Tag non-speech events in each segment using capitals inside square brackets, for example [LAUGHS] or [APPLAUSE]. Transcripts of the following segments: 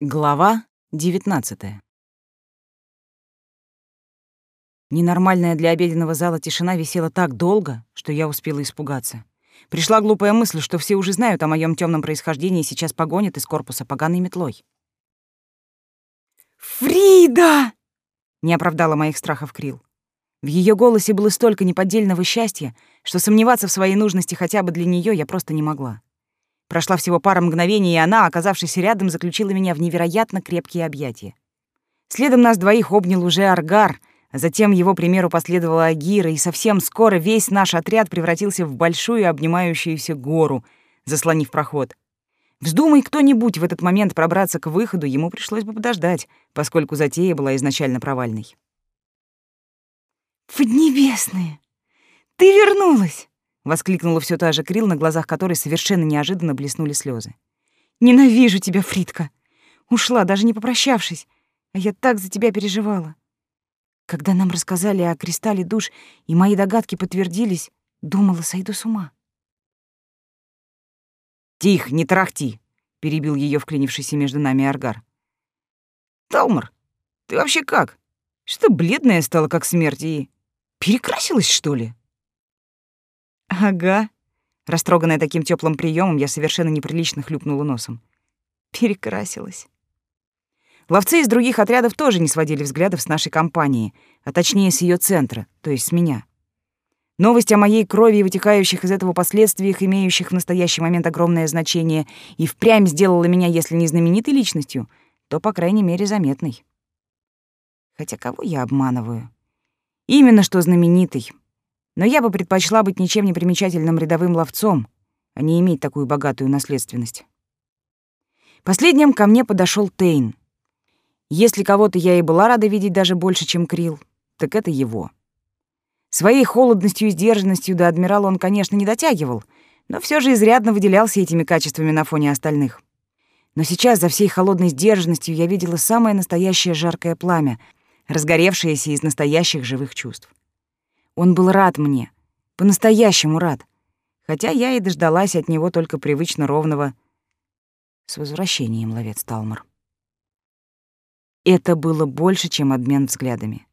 Глава 19 Ненормальная для обеденного зала тишина висела так долго, что я успела испугаться. Пришла глупая мысль, что все уже знают о моем темном происхождении и сейчас погонят из корпуса поганой метлой. «Фрида!» — не оправдала моих страхов Крил. В ее голосе было столько неподдельного счастья, что сомневаться в своей нужности хотя бы для нее я просто не могла. Прошла всего пара мгновений, и она, оказавшись рядом, заключила меня в невероятно крепкие объятия. Следом нас двоих обнял уже Аргар, а затем его примеру последовала Агира, и совсем скоро весь наш отряд превратился в большую обнимающуюся гору, заслонив проход. Вздумай кто-нибудь в этот момент пробраться к выходу, ему пришлось бы подождать, поскольку затея была изначально провальной. «Поднебесные! Ты вернулась!» Воскликнула все та же Крил, на глазах которой совершенно неожиданно блеснули слезы. Ненавижу тебя, Фридка. Ушла, даже не попрощавшись. А я так за тебя переживала. Когда нам рассказали о кристалле душ, и мои догадки подтвердились, думала, сойду с ума. Тих, не трахти, перебил ее вклинившийся между нами Аргар. Талмар, ты вообще как? Что бледная стала, как смерть, и перекрасилась, что ли? Ага. Растроганная таким теплым приемом, я совершенно неприлично хлюпнула носом. Перекрасилась. Ловцы из других отрядов тоже не сводили взглядов с нашей компании, а точнее с ее центра, то есть с меня. Новость о моей крови и вытекающих из этого последствиях, имеющих в настоящий момент огромное значение, и впрямь сделала меня, если не знаменитой личностью, то, по крайней мере, заметной. Хотя кого я обманываю? Именно что знаменитый, но я бы предпочла быть ничем не примечательным рядовым ловцом, а не иметь такую богатую наследственность. Последним ко мне подошел Тейн. Если кого-то я и была рада видеть даже больше, чем Крил, так это его. Своей холодностью и сдержанностью до адмирала он, конечно, не дотягивал, но все же изрядно выделялся этими качествами на фоне остальных. Но сейчас за всей холодной сдержанностью я видела самое настоящее жаркое пламя, разгоревшееся из настоящих живых чувств. Он был рад мне, по-настоящему рад, хотя я и дождалась от него только привычно ровного «С возвращением, ловец Талмор». Это было больше, чем обмен взглядами.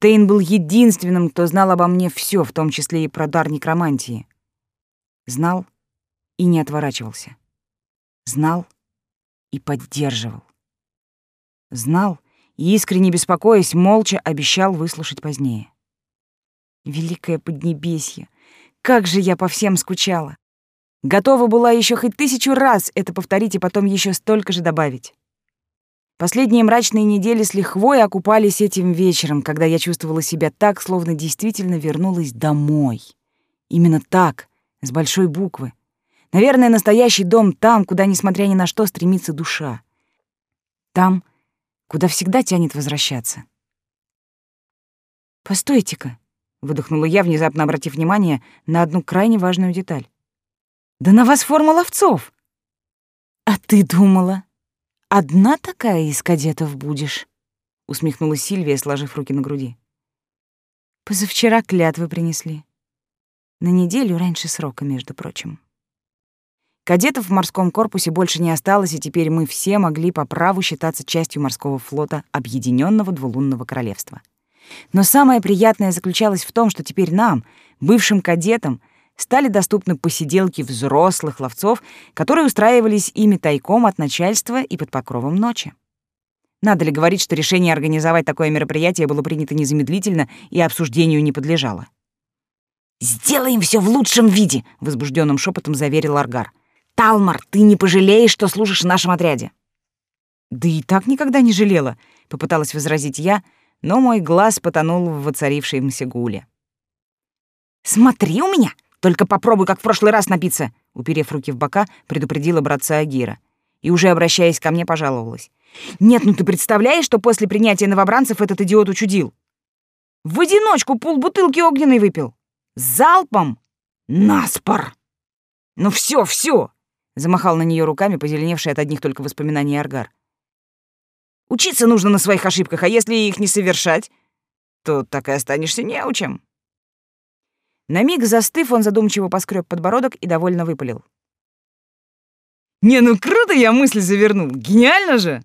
Тейн был единственным, кто знал обо мне все, в том числе и про дар некромантии. Знал и не отворачивался. Знал и поддерживал. Знал и, искренне беспокоясь, молча обещал выслушать позднее. Великое Поднебесье! Как же я по всем скучала! Готова была еще хоть тысячу раз это повторить и потом еще столько же добавить. Последние мрачные недели с лихвой окупались этим вечером, когда я чувствовала себя так, словно действительно вернулась домой. Именно так, с большой буквы. Наверное, настоящий дом там, куда, несмотря ни на что, стремится душа. Там, куда всегда тянет возвращаться. «Постойте-ка», выдохнула я, внезапно обратив внимание на одну крайне важную деталь. Да на вас форма ловцов. А ты думала, одна такая из кадетов будешь? усмехнулась Сильвия, сложив руки на груди. Позавчера клятвы принесли. На неделю раньше срока, между прочим. Кадетов в морском корпусе больше не осталось, и теперь мы все могли по праву считаться частью морского флота Объединенного двулунного королевства. Но самое приятное заключалось в том, что теперь нам, бывшим кадетам, стали доступны посиделки взрослых ловцов, которые устраивались ими тайком от начальства и под покровом ночи. Надо ли говорить, что решение организовать такое мероприятие было принято незамедлительно и обсуждению не подлежало? «Сделаем все в лучшем виде!» — возбужденным шепотом заверил Аргар. «Талмар, ты не пожалеешь, что служишь в нашем отряде!» «Да и так никогда не жалела», — попыталась возразить я, — но мой глаз потонул в воцарившемся гуле. «Смотри у меня! Только попробуй, как в прошлый раз напиться!» Уперев руки в бока, предупредила братца Агира. И уже обращаясь ко мне, пожаловалась. «Нет, ну ты представляешь, что после принятия новобранцев этот идиот учудил? В одиночку полбутылки огненной выпил. Залпом! Наспор! Ну все, все! Замахал на нее руками, позеленевший от одних только воспоминаний Аргар. Учиться нужно на своих ошибках, а если их не совершать, то так и останешься неучем. На миг застыв, он задумчиво поскреб подбородок и довольно выпалил. «Не, ну круто я мысль завернул! Гениально же!»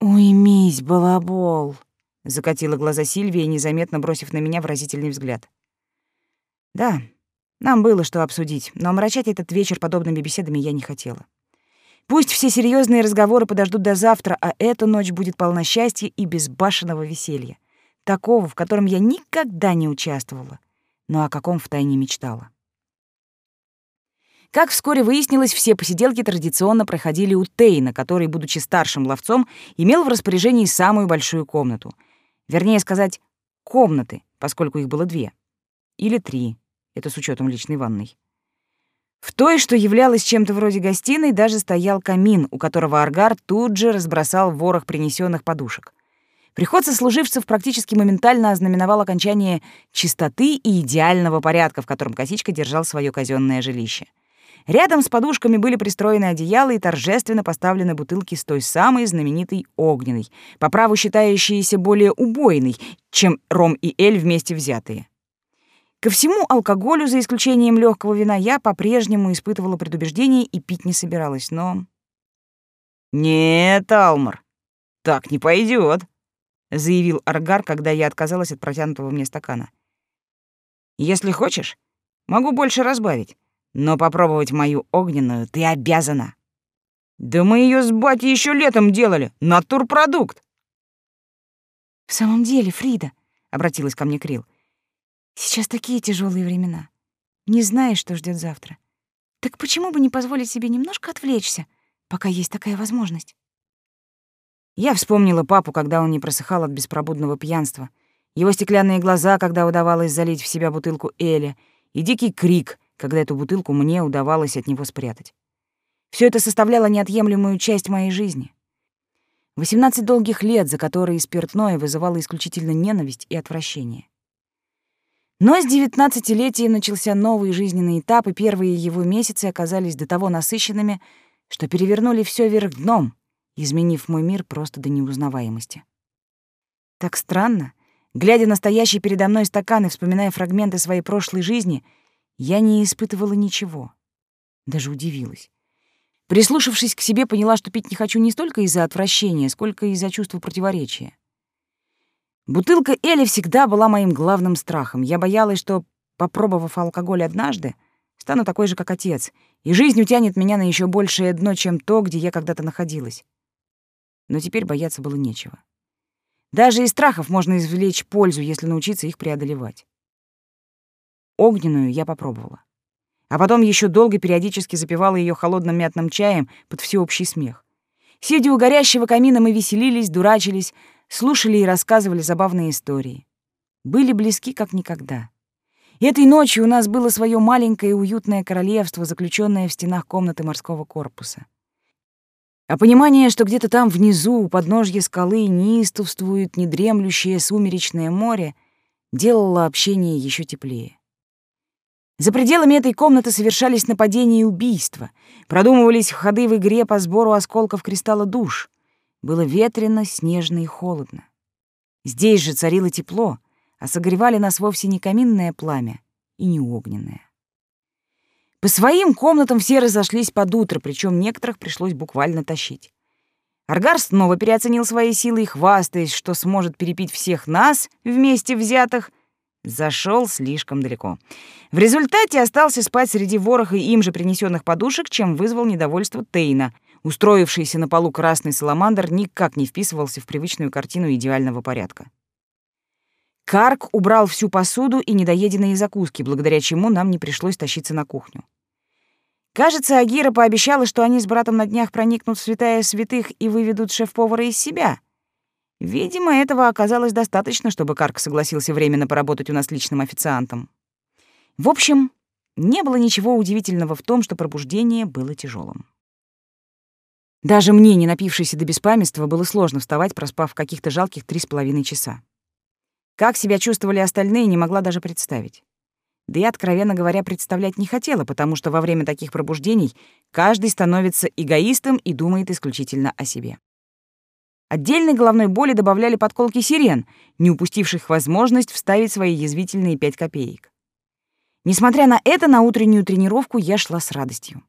«Уймись, балабол!» — закатила глаза Сильвия, незаметно бросив на меня выразительный взгляд. «Да, нам было что обсудить, но омрачать этот вечер подобными беседами я не хотела. Пусть все серьезные разговоры подождут до завтра, а эта ночь будет полна счастья и безбашенного веселья. Такого, в котором я никогда не участвовала, но о каком втайне мечтала. Как вскоре выяснилось, все посиделки традиционно проходили у Тейна, который, будучи старшим ловцом, имел в распоряжении самую большую комнату. Вернее сказать, комнаты, поскольку их было две. Или три, это с учетом личной ванной. В той, что являлась чем-то вроде гостиной, даже стоял камин, у которого Аргар тут же разбросал ворох принесенных подушек. Приход сослуживцев практически моментально ознаменовал окончание чистоты и идеального порядка, в котором Косичка держал свое казенное жилище. Рядом с подушками были пристроены одеяла и торжественно поставлены бутылки с той самой знаменитой огненной, по праву считающиеся более убойной, чем ром и эль вместе взятые. Ко всему алкоголю, за исключением легкого вина, я по-прежнему испытывала предубеждение и пить не собиралась, но... «Нет, Алмар, так не пойдет, заявил Аргар, когда я отказалась от протянутого мне стакана. «Если хочешь, могу больше разбавить, но попробовать мою огненную ты обязана». «Да мы ее с батей еще летом делали, натурпродукт!» «В самом деле, Фрида», — обратилась ко мне Крил, — Сейчас такие тяжелые времена. Не знаешь, что ждет завтра. Так почему бы не позволить себе немножко отвлечься, пока есть такая возможность? Я вспомнила папу, когда он не просыхал от беспробудного пьянства, его стеклянные глаза, когда удавалось залить в себя бутылку Эля, и дикий крик, когда эту бутылку мне удавалось от него спрятать. Все это составляло неотъемлемую часть моей жизни. 18 долгих лет, за которые спиртное вызывало исключительно ненависть и отвращение. Но с девятнадцатилетием начался новый жизненный этап, и первые его месяцы оказались до того насыщенными, что перевернули все вверх дном, изменив мой мир просто до неузнаваемости. Так странно, глядя на стоящий передо мной стакан и вспоминая фрагменты своей прошлой жизни, я не испытывала ничего. Даже удивилась. Прислушавшись к себе, поняла, что пить не хочу не столько из-за отвращения, сколько из-за чувства противоречия. Бутылка Эли всегда была моим главным страхом. Я боялась, что, попробовав алкоголь однажды, стану такой же, как отец, и жизнь утянет меня на еще большее дно, чем то, где я когда-то находилась. Но теперь бояться было нечего. Даже из страхов можно извлечь пользу, если научиться их преодолевать. Огненную я попробовала. А потом еще долго периодически запивала ее холодным мятным чаем под всеобщий смех. Сидя у горящего камина, мы веселились, дурачились, слушали и рассказывали забавные истории. Были близки как никогда. И этой ночью у нас было свое маленькое и уютное королевство, заключенное в стенах комнаты морского корпуса. А понимание, что где-то там внизу, у подножья скалы, неистовствует недремлющее сумеречное море, делало общение еще теплее. За пределами этой комнаты совершались нападения и убийства, продумывались ходы в игре по сбору осколков кристалла душ — было ветрено, снежно и холодно. Здесь же царило тепло, а согревали нас вовсе не каминное пламя и не огненное. По своим комнатам все разошлись под утро, причем некоторых пришлось буквально тащить. Аргар снова переоценил свои силы и, хвастаясь, что сможет перепить всех нас вместе взятых, зашел слишком далеко. В результате остался спать среди вороха им же принесенных подушек, чем вызвал недовольство Тейна — Устроившийся на полу красный саламандр никак не вписывался в привычную картину идеального порядка. Карк убрал всю посуду и недоеденные закуски, благодаря чему нам не пришлось тащиться на кухню. Кажется, Агира пообещала, что они с братом на днях проникнут в святая святых и выведут шеф-повара из себя. Видимо, этого оказалось достаточно, чтобы Карк согласился временно поработать у нас личным официантом. В общем, не было ничего удивительного в том, что пробуждение было тяжелым. Даже мне, не напившейся до беспамятства, было сложно вставать, проспав каких-то жалких три с половиной часа. Как себя чувствовали остальные, не могла даже представить. Да и, откровенно говоря, представлять не хотела, потому что во время таких пробуждений каждый становится эгоистом и думает исключительно о себе. Отдельной головной боли добавляли подколки сирен, не упустивших возможность вставить свои язвительные пять копеек. Несмотря на это, на утреннюю тренировку я шла с радостью.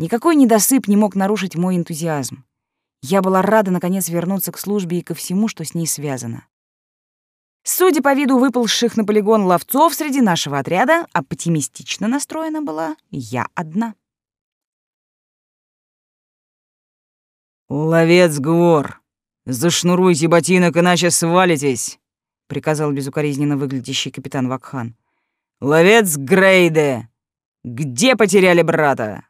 Никакой недосып не мог нарушить мой энтузиазм. Я была рада, наконец, вернуться к службе и ко всему, что с ней связано. Судя по виду выползших на полигон ловцов среди нашего отряда, оптимистично настроена была я одна. «Ловец Гвор, зашнуруйте ботинок, иначе свалитесь», — приказал безукоризненно выглядящий капитан Вакхан. «Ловец Грейде, где потеряли брата?»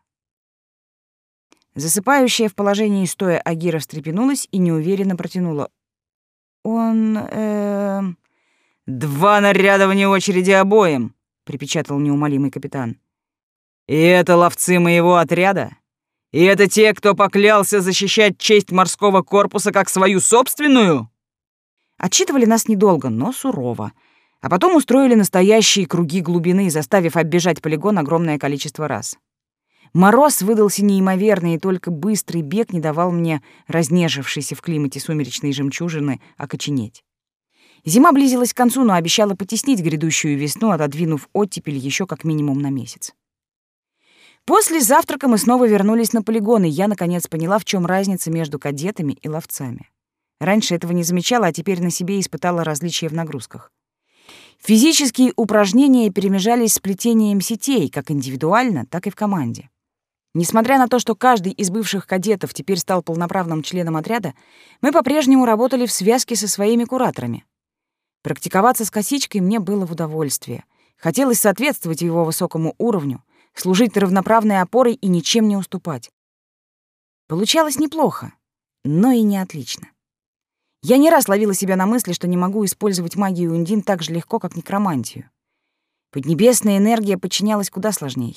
Засыпающая в положении стоя Агира встрепенулась и неуверенно протянула. «Он... э «Два наряда вне очереди обоим», — припечатал неумолимый капитан. «И это ловцы моего отряда? И это те, кто поклялся защищать честь морского корпуса как свою собственную?» Отчитывали нас недолго, но сурово. А потом устроили настоящие круги глубины, заставив оббежать полигон огромное количество раз. Мороз выдался неимоверный, и только быстрый бег не давал мне, разнежившейся в климате сумеречной жемчужины, окоченеть. Зима близилась к концу, но обещала потеснить грядущую весну, отодвинув оттепель еще как минимум на месяц. После завтрака мы снова вернулись на полигон, и я, наконец, поняла, в чем разница между кадетами и ловцами. Раньше этого не замечала, а теперь на себе испытала различия в нагрузках. Физические упражнения перемежались с плетением сетей, как индивидуально, так и в команде. Несмотря на то, что каждый из бывших кадетов теперь стал полноправным членом отряда, мы по-прежнему работали в связке со своими кураторами. Практиковаться с косичкой мне было в удовольствие. Хотелось соответствовать его высокому уровню, служить равноправной опорой и ничем не уступать. Получалось неплохо, но и не отлично. Я не раз ловила себя на мысли, что не могу использовать магию Ундин так же легко, как некромантию. Поднебесная энергия подчинялась куда сложнее.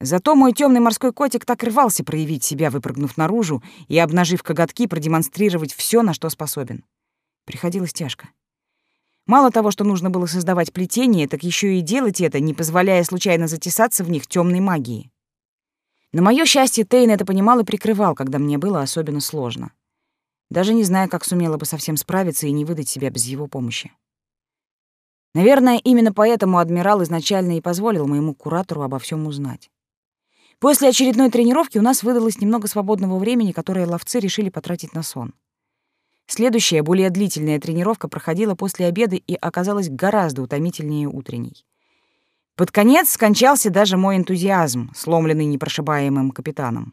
Зато мой темный морской котик так рвался проявить себя, выпрыгнув наружу и, обнажив коготки, продемонстрировать все, на что способен. Приходилось тяжко. Мало того, что нужно было создавать плетение, так еще и делать это, не позволяя случайно затесаться в них темной магией. На мое счастье, Тейн это понимал и прикрывал, когда мне было особенно сложно. Даже не зная, как сумела бы совсем справиться и не выдать себя без его помощи. Наверное, именно поэтому адмирал изначально и позволил моему куратору обо всем узнать. После очередной тренировки у нас выдалось немного свободного времени, которое ловцы решили потратить на сон. Следующая, более длительная тренировка проходила после обеда и оказалась гораздо утомительнее утренней. Под конец скончался даже мой энтузиазм, сломленный непрошибаемым капитаном.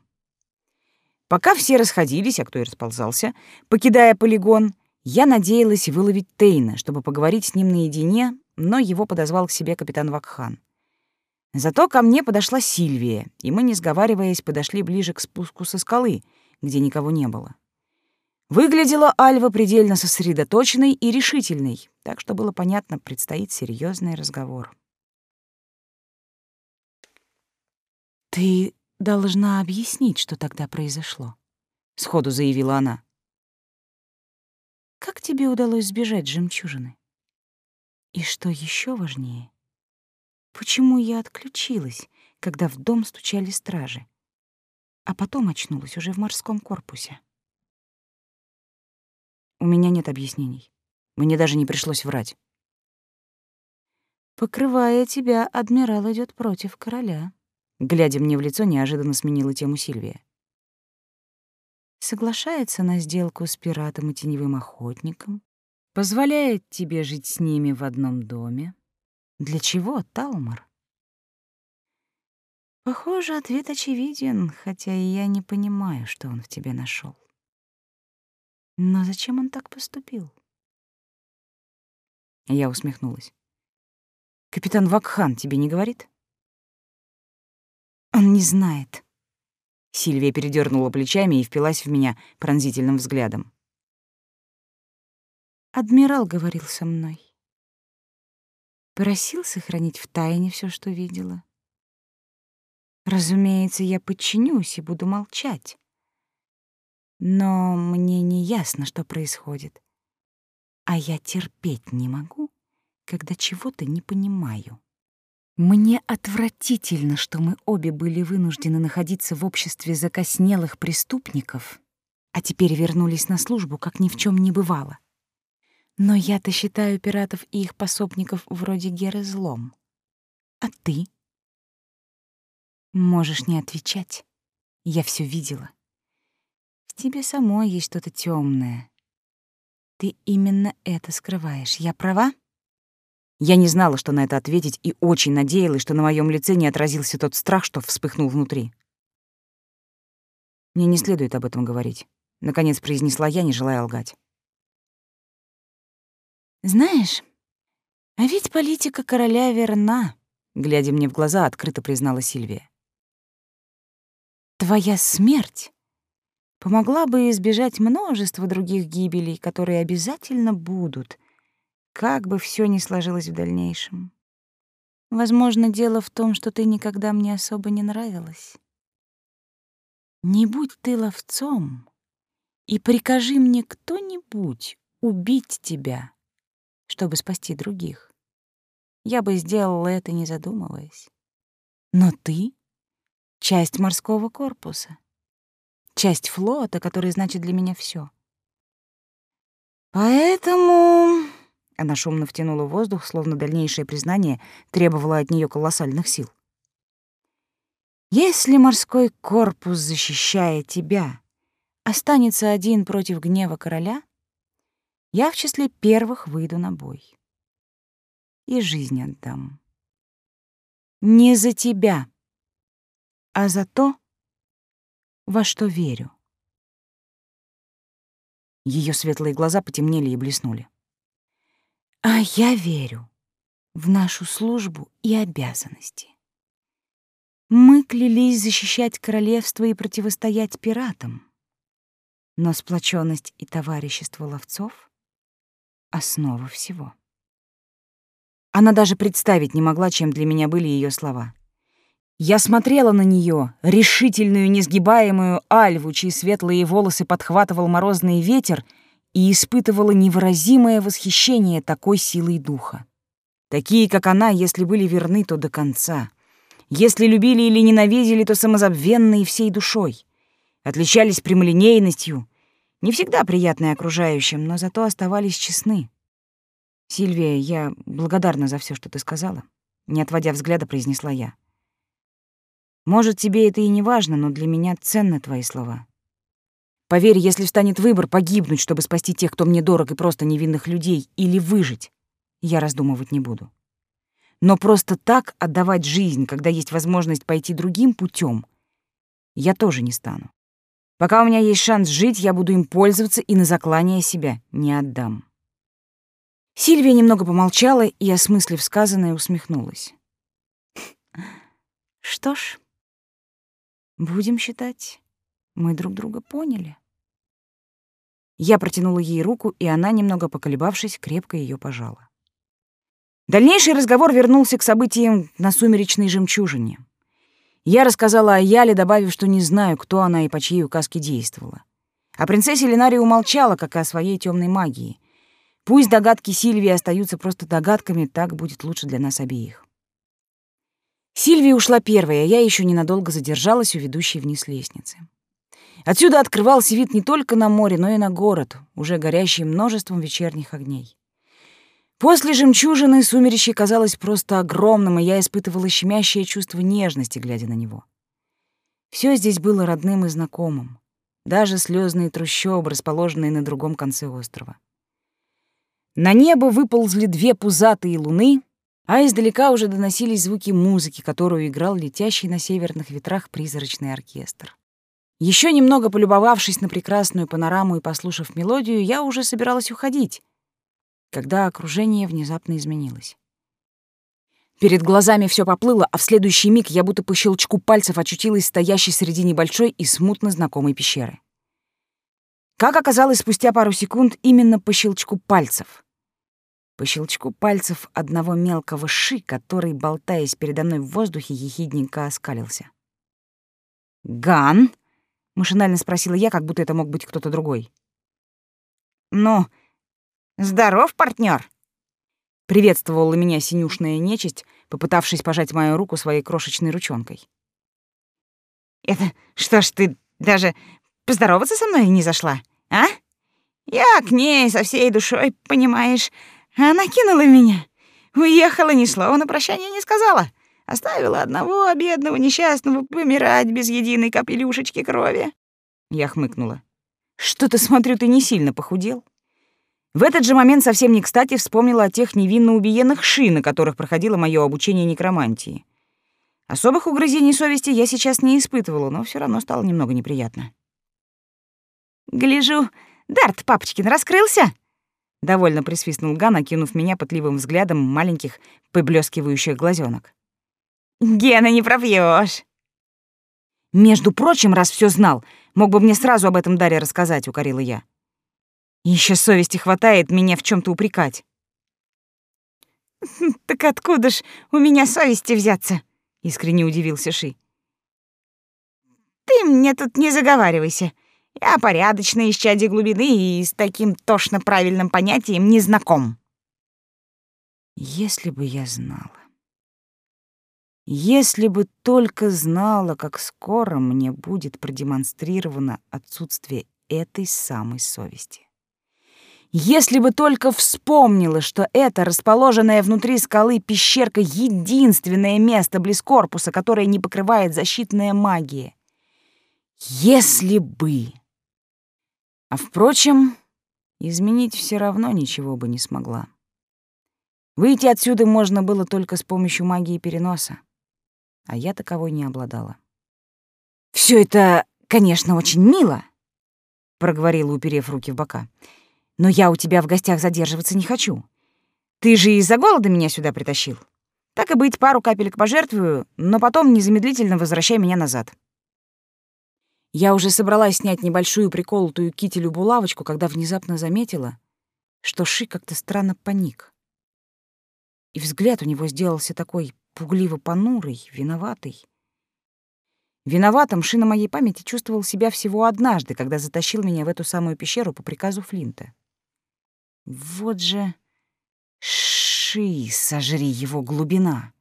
Пока все расходились, а кто и расползался, покидая полигон, я надеялась выловить Тейна, чтобы поговорить с ним наедине, но его подозвал к себе капитан Вакхан. Зато ко мне подошла Сильвия, и мы, не сговариваясь, подошли ближе к спуску со скалы, где никого не было. Выглядела Альва предельно сосредоточенной и решительной, так что было понятно, предстоит серьезный разговор. «Ты должна объяснить, что тогда произошло», — сходу заявила она. «Как тебе удалось сбежать жемчужины? И что еще важнее, почему я отключилась, когда в дом стучали стражи, а потом очнулась уже в морском корпусе?» У меня нет объяснений. Мне даже не пришлось врать. Покрывая тебя, адмирал идет против короля. Глядя мне в лицо, неожиданно сменила тему Сильвия. Соглашается на сделку с пиратом и теневым охотником, позволяет тебе жить с ними в одном доме. Для чего, Талмар? Похоже, ответ очевиден, хотя и я не понимаю, что он в тебе нашел. Но зачем он так поступил? Я усмехнулась. Капитан Вакхан тебе не говорит? Он не знает. Сильвия передернула плечами и впилась в меня пронзительным взглядом. Адмирал говорил со мной. Просил сохранить в тайне все, что видела. Разумеется, я подчинюсь и буду молчать. Но мне не ясно, что происходит. А я терпеть не могу, когда чего-то не понимаю. Мне отвратительно, что мы обе были вынуждены находиться в обществе закоснелых преступников, а теперь вернулись на службу, как ни в чем не бывало. Но я-то считаю пиратов и их пособников вроде Геры злом. А ты? Можешь не отвечать. Я все видела В тебе самой есть что-то темное. Ты именно это скрываешь. Я права? Я не знала, что на это ответить, и очень надеялась, что на моем лице не отразился тот страх, что вспыхнул внутри. Мне не следует об этом говорить, наконец произнесла я, не желая лгать. Знаешь, а ведь политика короля верна, глядя мне в глаза, открыто признала Сильвия. Твоя смерть помогла бы избежать множества других гибелей, которые обязательно будут, как бы все ни сложилось в дальнейшем. Возможно, дело в том, что ты никогда мне особо не нравилась. Не будь ты ловцом, и прикажи мне кто-нибудь убить тебя, чтобы спасти других. Я бы сделала это, не задумываясь. Но ты — часть морского корпуса, часть флота, который значит для меня все. Поэтому она шумно втянула воздух, словно дальнейшее признание требовало от нее колоссальных сил. Если морской корпус, защищая тебя, останется один против гнева короля, я в числе первых выйду на бой. И жизнь отдам. Не за тебя, а за то, во что верю. Ее светлые глаза потемнели и блеснули. А я верю в нашу службу и обязанности. Мы клялись защищать королевство и противостоять пиратам. Но сплоченность и товарищество ловцов — основа всего. Она даже представить не могла, чем для меня были ее слова. Я смотрела на нее, решительную, несгибаемую альву, чьи светлые волосы подхватывал морозный ветер — и испытывала невыразимое восхищение такой силой духа. Такие, как она, если были верны, то до конца. Если любили или ненавидели, то самозабвенно и всей душой. Отличались прямолинейностью, не всегда приятной окружающим, но зато оставались честны. «Сильвия, я благодарна за все, что ты сказала», — не отводя взгляда, произнесла я. «Может, тебе это и не важно, но для меня ценны твои слова. Поверь, если встанет выбор погибнуть, чтобы спасти тех, кто мне дорог, и просто невинных людей, или выжить, я раздумывать не буду. Но просто так отдавать жизнь, когда есть возможность пойти другим путем, я тоже не стану. Пока у меня есть шанс жить, я буду им пользоваться и на заклание себя не отдам. Сильвия немного помолчала и, осмыслив сказанное, усмехнулась. Что ж, будем считать, мы друг друга поняли. Я протянула ей руку, и она, немного поколебавшись, крепко ее пожала. Дальнейший разговор вернулся к событиям на сумеречной жемчужине. Я рассказала о Яле, добавив, что не знаю, кто она и по чьей указке действовала. А принцессе Ленари умолчала, как и о своей темной магии. Пусть догадки Сильвии остаются просто догадками, так будет лучше для нас обеих. Сильвия ушла первая, я еще ненадолго задержалась у ведущей вниз лестницы. Отсюда открывался вид не только на море, но и на город, уже горящий множеством вечерних огней. После жемчужины сумерище казалось просто огромным, и я испытывала щемящее чувство нежности, глядя на него. Все здесь было родным и знакомым, даже слезные трущобы, расположенные на другом конце острова. На небо выползли две пузатые луны, а издалека уже доносились звуки музыки, которую играл летящий на северных ветрах призрачный оркестр. Еще немного полюбовавшись на прекрасную панораму и послушав мелодию, я уже собиралась уходить, когда окружение внезапно изменилось. Перед глазами все поплыло, а в следующий миг я будто по щелчку пальцев очутилась стоящей среди небольшой и смутно знакомой пещеры. Как оказалось, спустя пару секунд именно по щелчку пальцев. По щелчку пальцев одного мелкого ши, который, болтаясь передо мной в воздухе, ехидненько оскалился. «Ган!» Машинально спросила я, как будто это мог быть кто-то другой. «Ну, здоров, партнер. Приветствовала меня синюшная нечисть, попытавшись пожать мою руку своей крошечной ручонкой. «Это что ж ты даже поздороваться со мной не зашла, а? Я к ней со всей душой, понимаешь. Она кинула меня. Уехала, ни слова на прощание не сказала. Оставила одного бедного несчастного помирать без единой капелюшечки крови. Я хмыкнула. Что-то, смотрю, ты не сильно похудел. В этот же момент совсем не кстати вспомнила о тех невинно убиенных ши, на которых проходило мое обучение некромантии. Особых угрызений совести я сейчас не испытывала, но все равно стало немного неприятно. «Гляжу, Дарт Папочкин раскрылся?» Довольно присвистнул Ган, окинув меня пытливым взглядом маленьких, поблескивающих глазенок. «Гена не пропьешь. «Между прочим, раз все знал, мог бы мне сразу об этом Дарья рассказать», — укорила я. Еще совести хватает меня в чем то упрекать. [LAUGHS] «Так откуда ж у меня совести взяться?» — искренне удивился Ши. «Ты мне тут не заговаривайся. Я порядочный исчадие глубины и с таким тошно правильным понятием не знаком». Если бы я знала. Если бы только знала, как скоро мне будет продемонстрировано отсутствие этой самой совести. Если бы только вспомнила, что это расположенная внутри скалы пещерка — единственное место близ корпуса, которое не покрывает защитная магия. Если бы... А впрочем, изменить все равно ничего бы не смогла. Выйти отсюда можно было только с помощью магии переноса, а я таковой не обладала. Все это, конечно, очень мило», — проговорила, уперев руки в бока, — но я у тебя в гостях задерживаться не хочу. Ты же из-за голода меня сюда притащил. Так и быть, пару капелек пожертвую, но потом незамедлительно возвращай меня назад. Я уже собралась снять небольшую приколотую кителю булавочку, когда внезапно заметила, что Ши как-то странно паник. И взгляд у него сделался такой пугливо-понурый, виноватый. Виноватым Ши на моей памяти чувствовал себя всего однажды, когда затащил меня в эту самую пещеру по приказу Флинта. Вот же ши, сожри его глубина.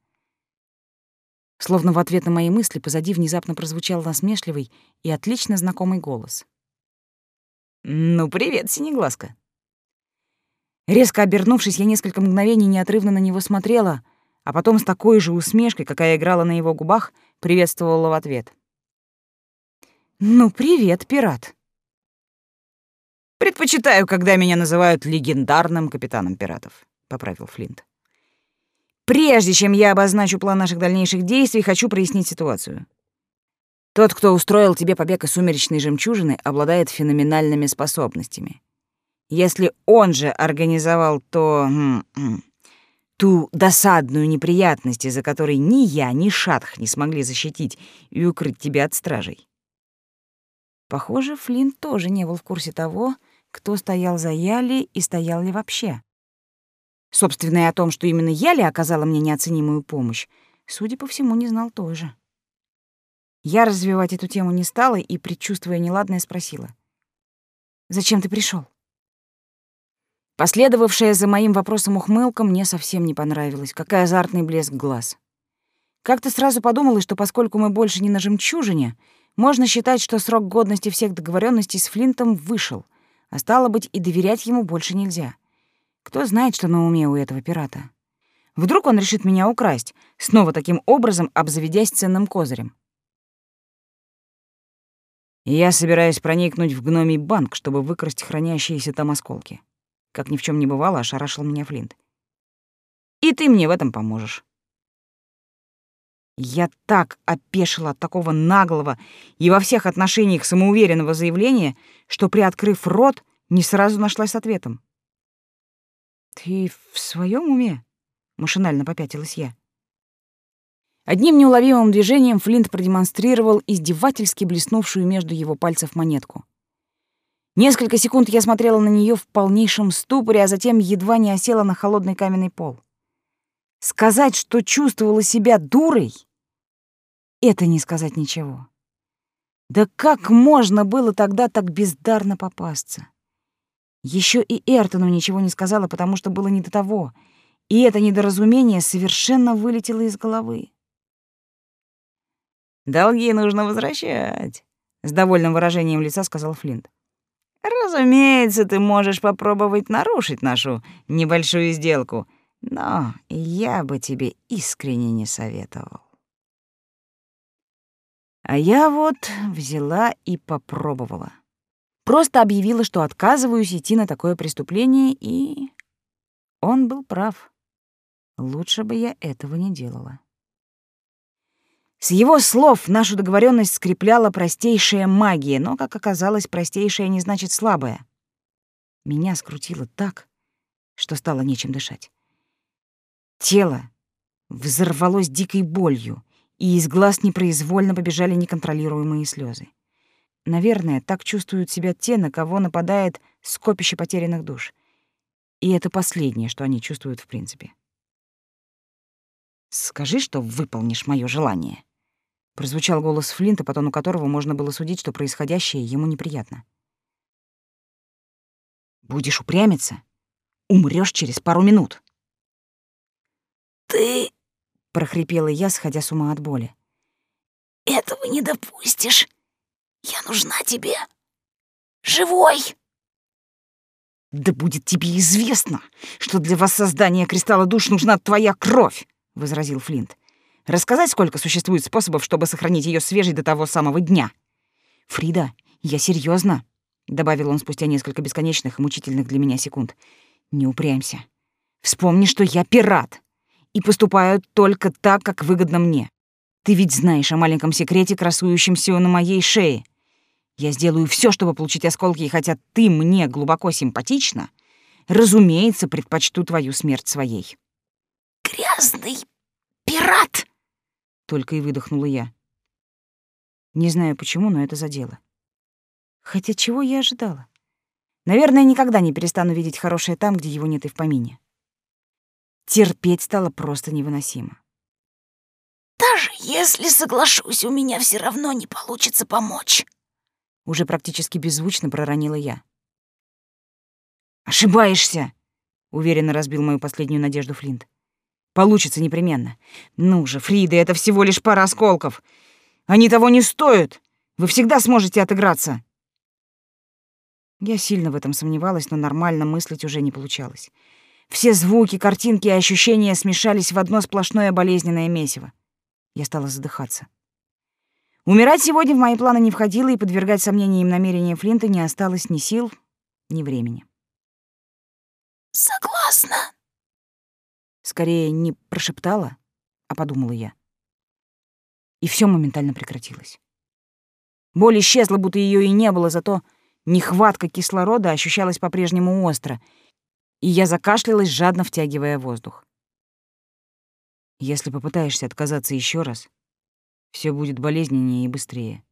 Словно в ответ на мои мысли позади внезапно прозвучал насмешливый и отлично знакомый голос. «Ну, привет, Синеглазка!» Резко обернувшись, я несколько мгновений неотрывно на него смотрела, а потом с такой же усмешкой, какая играла на его губах, приветствовала в ответ. «Ну, привет, пират!» Предпочитаю, когда меня называют легендарным капитаном пиратов, поправил Флинт. Прежде чем я обозначу план наших дальнейших действий, хочу прояснить ситуацию. Тот, кто устроил тебе побег из сумеречной жемчужины, обладает феноменальными способностями. Если он же организовал то... ту досадную неприятность, из-за которой ни я, ни Шатх не смогли защитить и укрыть тебя от стражей. Похоже, Флинт тоже не был в курсе того, кто стоял за Яли и стоял ли вообще. Собственно, и о том, что именно Яли оказала мне неоценимую помощь, судя по всему, не знал тоже. Я развивать эту тему не стала и, предчувствуя неладное, спросила. «Зачем ты пришел? Последовавшая за моим вопросом ухмылка мне совсем не понравилась, какой азартный блеск глаз. Как-то сразу подумала, что поскольку мы больше не на жемчужине, можно считать, что срок годности всех договоренностей с Флинтом вышел, а стало быть, и доверять ему больше нельзя. Кто знает, что на уме у этого пирата. Вдруг он решит меня украсть, снова таким образом обзаведясь ценным козырем. Я собираюсь проникнуть в гномий банк, чтобы выкрасть хранящиеся там осколки. Как ни в чем не бывало, ошарашил меня Флинт. И ты мне в этом поможешь. Я так опешила от такого наглого и во всех отношениях самоуверенного заявления, что, приоткрыв рот, не сразу нашлась с ответом. «Ты в своем уме?» — машинально попятилась я. Одним неуловимым движением Флинт продемонстрировал издевательски блеснувшую между его пальцев монетку. Несколько секунд я смотрела на нее в полнейшем ступоре, а затем едва не осела на холодный каменный пол. Сказать, что чувствовала себя дурой, это не сказать ничего. Да как можно было тогда так бездарно попасться? Еще и Эртону ничего не сказала, потому что было не до того, и это недоразумение совершенно вылетело из головы. «Долги нужно возвращать», — с довольным выражением лица сказал Флинт. «Разумеется, ты можешь попробовать нарушить нашу небольшую сделку, но я бы тебе искренне не советовал. А я вот взяла и попробовала. Просто объявила, что отказываюсь идти на такое преступление, и... Он был прав. Лучше бы я этого не делала. С его слов нашу договоренность скрепляла простейшая магия, но, как оказалось, простейшая не значит слабая. Меня скрутило так, что стало нечем дышать. Тело взорвалось дикой болью, и из глаз непроизвольно побежали неконтролируемые слезы. Наверное, так чувствуют себя те, на кого нападает скопище потерянных душ. И это последнее, что они чувствуют в принципе. «Скажи, что выполнишь мое желание», Прозвучал голос Флинта, по тону которого можно было судить, что происходящее ему неприятно. «Будешь упрямиться? Умрёшь через пару минут». «Ты...» — прохрипела я, сходя с ума от боли. «Этого не допустишь. Я нужна тебе. Живой!» «Да будет тебе известно, что для воссоздания кристалла душ нужна твоя кровь!» — возразил Флинт. Рассказать, сколько существует способов, чтобы сохранить ее свежей до того самого дня. Фрида, я серьезно, добавил он спустя несколько бесконечных и мучительных для меня секунд. Не упрямься. Вспомни, что я пират и поступаю только так, как выгодно мне. Ты ведь знаешь о маленьком секрете, красующемся на моей шее. Я сделаю все, чтобы получить осколки, и хотя ты мне глубоко симпатична, разумеется, предпочту твою смерть своей. Грязный пират! только и выдохнула я. Не знаю почему, но это задело. Хотя чего я ожидала? Наверное, никогда не перестану видеть хорошее там, где его нет и в помине. Терпеть стало просто невыносимо. Даже если соглашусь, у меня все равно не получится помочь. Уже практически беззвучно проронила я. Ошибаешься, уверенно разбил мою последнюю надежду Флинт. Получится непременно. Ну же, Фрида, это всего лишь пара осколков. Они того не стоят. Вы всегда сможете отыграться. Я сильно в этом сомневалась, но нормально мыслить уже не получалось. Все звуки, картинки и ощущения смешались в одно сплошное болезненное месиво. Я стала задыхаться. Умирать сегодня в мои планы не входило, и подвергать сомнениям намерения Флинта не осталось ни сил, ни времени. «Согласна», Скорее, не прошептала, а подумала я. И все моментально прекратилось. Боль исчезла, будто ее и не было, зато нехватка кислорода ощущалась по-прежнему остро, и я закашлялась, жадно втягивая воздух. Если попытаешься отказаться еще раз, все будет болезненнее и быстрее.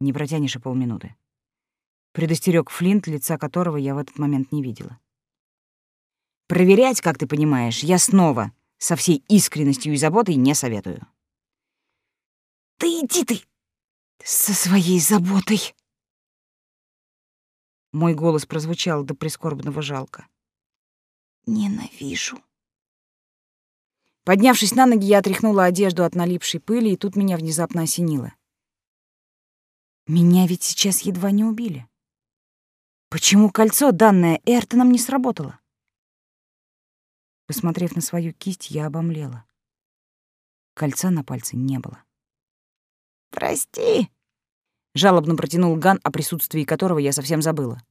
Не протянешь и полминуты. Предостерег Флинт, лица которого я в этот момент не видела. Проверять, как ты понимаешь, я снова со всей искренностью и заботой не советую. «Да иди ты со своей заботой!» Мой голос прозвучал до прискорбного жалко. «Ненавижу». Поднявшись на ноги, я отряхнула одежду от налипшей пыли, и тут меня внезапно осенило. Меня ведь сейчас едва не убили. Почему кольцо, данное Эртоном, не сработало? Посмотрев на свою кисть, я обомлела. Кольца на пальце не было. «Прости», — жалобно протянул Ган, о присутствии которого я совсем забыла.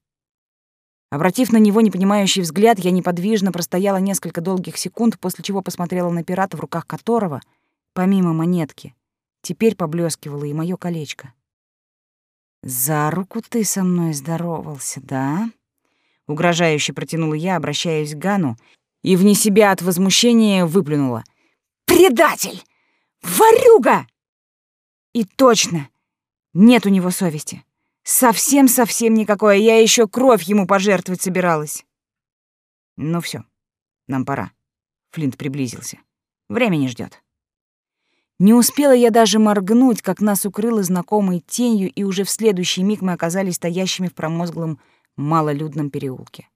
Обратив на него непонимающий взгляд, я неподвижно простояла несколько долгих секунд, после чего посмотрела на пирата, в руках которого, помимо монетки, теперь поблескивало и мое колечко. «За руку ты со мной здоровался, да?» Угрожающе протянула я, обращаясь к Гану, и вне себя от возмущения выплюнула. «Предатель! Ворюга!» И точно, нет у него совести. Совсем-совсем никакой, я еще кровь ему пожертвовать собиралась. Ну все, нам пора. Флинт приблизился. Время не ждет. Не успела я даже моргнуть, как нас укрыло знакомой тенью, и уже в следующий миг мы оказались стоящими в промозглом малолюдном переулке.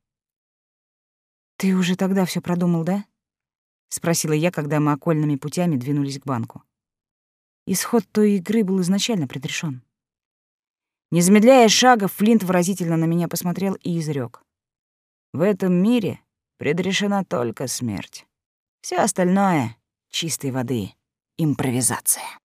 «Ты уже тогда все продумал, да?» — спросила я, когда мы окольными путями двинулись к банку. Исход той игры был изначально предрешен. Не замедляя шага, Флинт выразительно на меня посмотрел и изрек: «В этом мире предрешена только смерть. Все остальное — чистой воды импровизация».